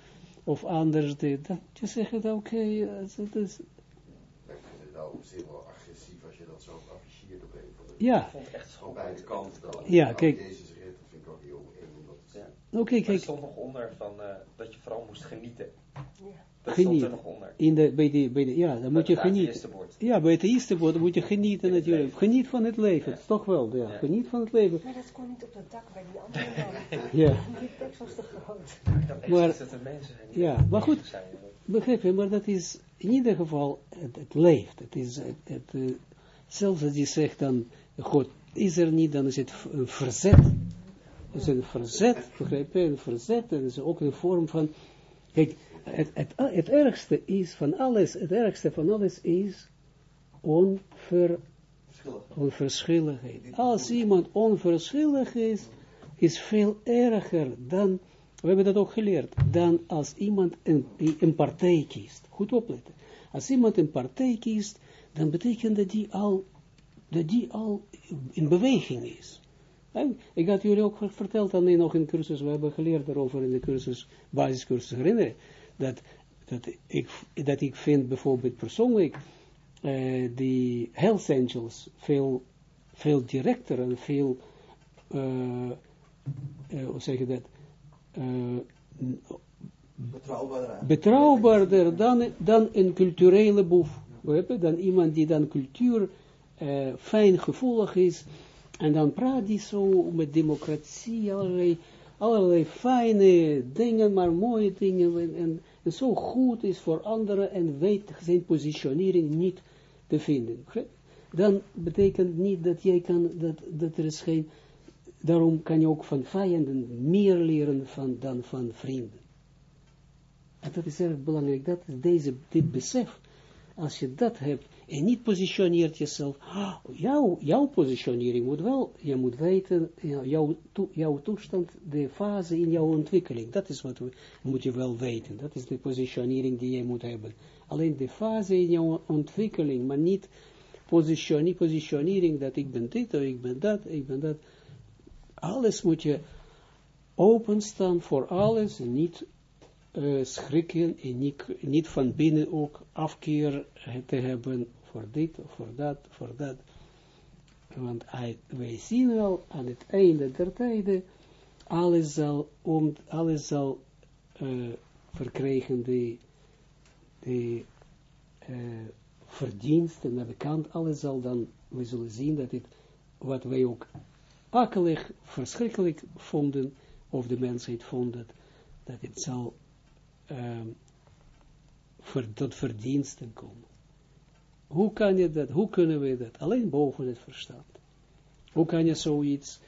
of anders dit, dan je zegt oké, okay, het is... Het wel agressief als je dat zo afficheert op een of andere Ja. Vond echt. Ja, Nou, kijk. Vind ik ook heel Ja. Oké, Maar er kijk, stond nog onder van, uh, dat je vooral moest genieten. Dat Genieten. stond er nog onder. in de, bij, die, bij de, ja, dan moet je Bij het genieten. eerste woord. Ja, bij het eerste woord moet je genieten natuurlijk. leven. Geniet van het leven, Ja. toch wel, ja. Ja. Geniet van het leven. Maar dat kon niet op dat dak bij die andere man. Ja, Die tekst was te groot. Maar- dat de mensen zijn ja, maar goed. zijn. begrijp je, maar dat is in ieder geval, het, het leeft. Het is, het, het, eh, zelfs als je zegt dan, God is er niet, dan is het een verzet. Het is een verzet, begrijp je, een verzet. En is ook een vorm van, kijk, het, het, ergste is van alles, het ergste van alles is onver, Verschillig. onverschilligheid. Als iemand onverschillig is, is veel erger dan, we hebben dat ook geleerd, dan als iemand een, een partij kiest. Goed opletten. Als iemand een partij kiest, dan betekent dat die al, dat die al in beweging is. En ik had jullie ook verteld dan in nog in cursus, we hebben geleerd daarover in de cursus, basiscursus herinneren, dat, dat, ik, dat ik vind bijvoorbeeld persoonlijk, eh, die health angels veel, veel directer en veel, eh, eh, hoe zeg je dat, eh, Betrouwbaar. betrouwbaarder dan, dan een culturele boef. Dan iemand die dan cultuur eh, fijngevoelig is, en dan praat hij zo met democratie, allerlei, allerlei fijne dingen, maar mooie dingen, en, en, zo goed is voor anderen, en weet zijn positionering niet te vinden. Dan betekent niet dat jij kan, dat, dat er is geen, daarom kan je ook van vijanden meer leren van, dan van vrienden. En dat is erg belangrijk, dat is deze, dit besef, als je dat hebt, en niet positioneert jezelf, ah, jouw, positionering moet wel, je moet weten, jouw, to, jouw toestand, de fase in jouw ontwikkeling, dat is wat we, moet je wel weten, dat is de positionering die je moet hebben. Alleen de fase in jouw ontwikkeling, maar niet positionering, positionering dat ik ben dit, of ik ben dat, ik ben dat. Alles moet je openstaan voor alles niet uh, schrikken en niet, niet van binnen ook afkeer te hebben voor dit voor dat, voor dat. Want wij zien wel aan het einde der tijden, alles zal, om, alles zal uh, verkrijgen die, uh, verdiensten naar de kant, alles zal dan, we zullen zien dat het, wat wij ook akelig, verschrikkelijk vonden, of de mensheid vond dat, dat het zal voor, tot verdiensten komen. Hoe kan je dat, hoe kunnen we dat? Alleen boven het verstand. Hoe kan je zoiets,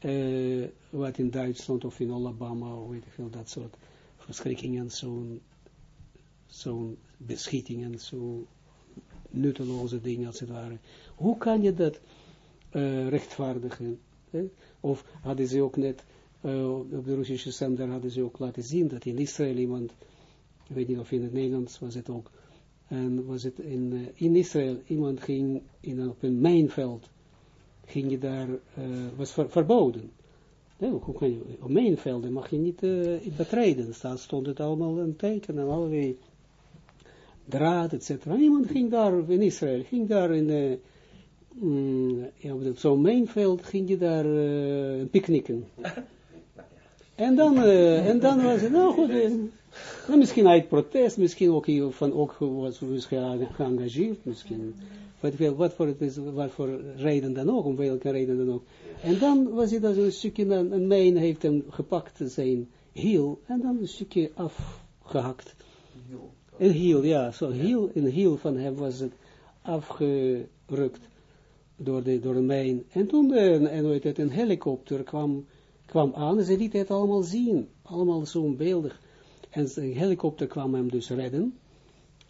uh, wat in Duitsland of in Alabama, of weet ik dat soort verschrikkingen, zo'n zo'n beschietingen, zo nutteloze dingen als het ware. Hoe kan je dat uh, rechtvaardigen? Hè? Of hadden ze ook net uh, op de Russische zender hadden ze ook laten zien dat in Israël iemand, ik weet niet of in het Nederlands was het ook, en was het in, uh, in Israël, iemand ging in, op een mijnveld, ging je daar, uh, was ver, verboden. Ja, hoe kan je, op mijnvelden mag je niet betreden, daar stond het allemaal een teken en allerlei draad, et cetera. Iemand ging daar in Israël, ging daar in, mm, ja, op zo'n mijnveld, ging je daar picknicken. En dan, uh, en dan was het, nou goed, nou, misschien uit protest, misschien ook van ook was, was geëngageerd, misschien, wat, voor het is, wat voor reden dan ook, om welke reden dan ook. En dan was hij dat een stukje, een, een mijn heeft hem gepakt, zijn hiel, en dan een stukje afgehakt. Een hiel, ja, zo hiel, een hiel van hem was het afgerukt door, de, door een mijn. En toen, en, en het, een helikopter kwam kwam aan en ze liet het allemaal zien. Allemaal zo beeldig. En de helikopter kwam hem dus redden.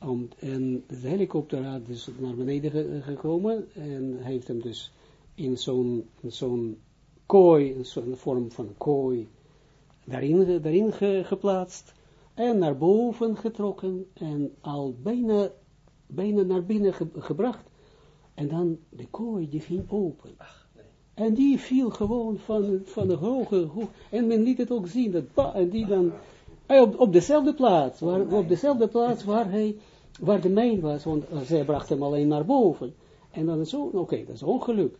Om, en de helikopter had dus naar beneden gekomen en heeft hem dus in zo'n zo'n kooi, in zo'n vorm van kooi, daarin, daarin ge, geplaatst en naar boven getrokken en al bijna, bijna naar binnen ge, gebracht. En dan de kooi, die ging open. En die viel gewoon van, van de hoge, hoog, en men liet het ook zien, dat en die dan, op, op dezelfde plaats, waar, op dezelfde plaats waar hij, waar de mijn was, want zij bracht hem alleen naar boven. En dan zo, oké, okay, dat is ongeluk.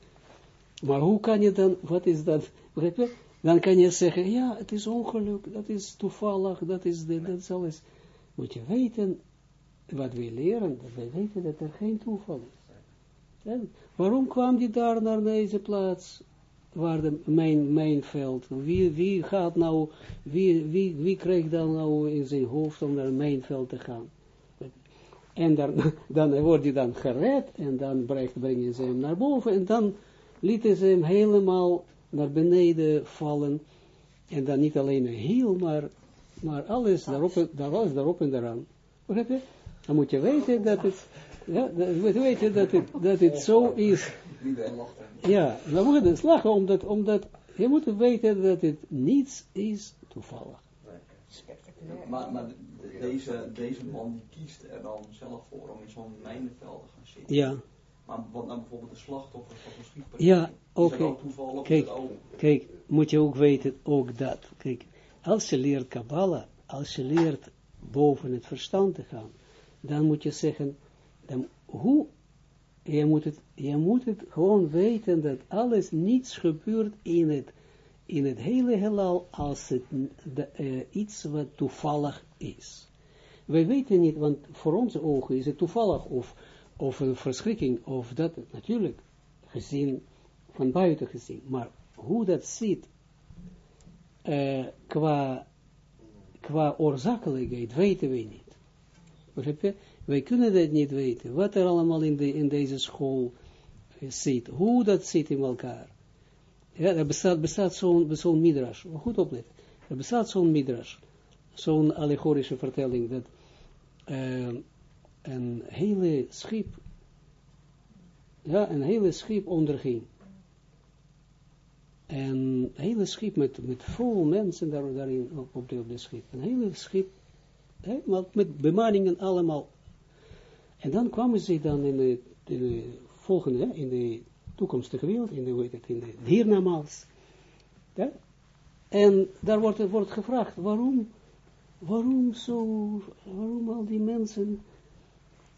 Maar hoe kan je dan, wat is dat, begrijp je? Dan kan je zeggen, ja, het is ongeluk, dat is toevallig, dat is dit, dat is alles. Moet je weten, wat we leren, dat we weten dat er geen toeval is. En waarom kwam die daar naar deze plaats, waar de, mijn, mijn veld, wie, wie gaat nou, wie, wie, wie krijgt dan nou in zijn hoofd om naar mijn veld te gaan? En dan, dan wordt hij dan gered, en dan brengen ze hem naar boven, en dan lieten ze hem helemaal naar beneden vallen, en dan niet alleen een hiel, maar, maar alles daarop, alles daarop en daaraan. Dan moet je weten dat het ja, we weten dat het, dat het zo is. Ja, we moeten lachen, omdat, omdat je moet weten dat het niets is toevallig. Maar, maar deze, deze man die kiest er dan zelf voor om in zo'n mijnenveld te gaan zitten. Ja. Maar wat dan bijvoorbeeld de slachtoffers van een schietpartij. Ja, oké. Okay. Kijk, kijk, moet je ook weten, ook dat. Kijk, als je leert Kabbalah, als je leert boven het verstand te gaan, dan moet je zeggen, dan hoe, je moet, het, je moet het gewoon weten dat alles, niets gebeurt in het, in het hele heelal als het de, uh, iets wat toevallig is. Wij weten niet, want voor onze ogen is het toevallig of, of een verschrikking, of dat, natuurlijk, gezien, van buiten gezien, maar hoe dat zit, eh, qua, qua oorzakelijkheid, weten we niet. Wij kunnen dat niet weten, wat er allemaal in, de, in deze school eh, zit, hoe dat zit in elkaar. Ja, er bestaat, bestaat zo'n zo'n midrash, goed opletten, er bestaat zo'n midrash, zo'n allegorische vertelling, dat uh, een hele schip, ja, een hele schip onderging. En een hele schip met, met vol mensen daar, daarin op, de, op de schip. Een hele schip, hè, met bemanningen allemaal. En dan kwamen ze dan in de, de volgende, in de toekomstige wereld, in de, weet het, in de? En daar wordt, wordt gevraagd, waarom, waarom zo, waarom al die mensen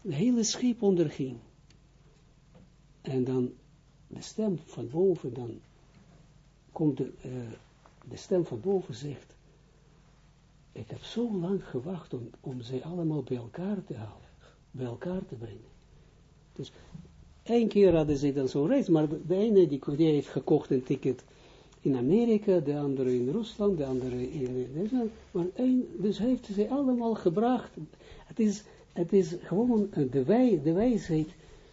het hele schip onderging. En dan de stem van boven, dan komt de, uh, de stem van boven zegt, ik heb zo lang gewacht om, om ze allemaal bij elkaar te halen, bij elkaar te brengen. Dus één keer hadden ze dan zo'n reis, maar de, ene die, die heeft gekocht een ticket in Amerika, de andere in Rusland, de andere in Nederland, maar één, dus heeft ze allemaal gebracht. Het is, het is gewoon de, wij, de wijsheid,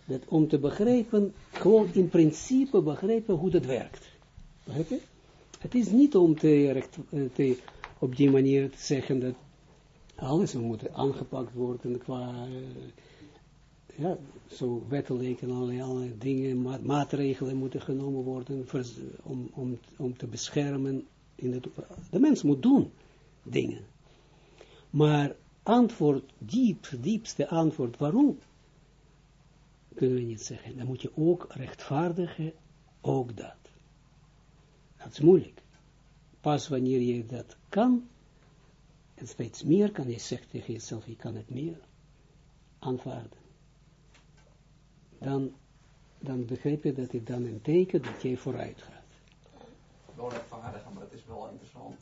dat om te begrijpen, gewoon in principe begrijpen hoe dat werkt. Begrijp je? Het is niet om te, recht, te, op die manier te zeggen dat alles moet aangepakt worden qua, ja, zo wettelijk en allerlei, allerlei dingen, ma maatregelen moeten genomen worden om, om, om te beschermen. In het, de mens moet doen dingen. Maar antwoord, diep, diepste antwoord, waarom, kunnen we niet zeggen. Dan moet je ook rechtvaardigen, ook dat. Dat is moeilijk. Pas wanneer je dat kan, en steeds meer kan, je zegt tegen jezelf, je kan het meer aanvaarden. Dan, dan begrijp je dat het dan een teken dat jij vooruit gaat. Wel rechtvaardig, maar het is wel interessant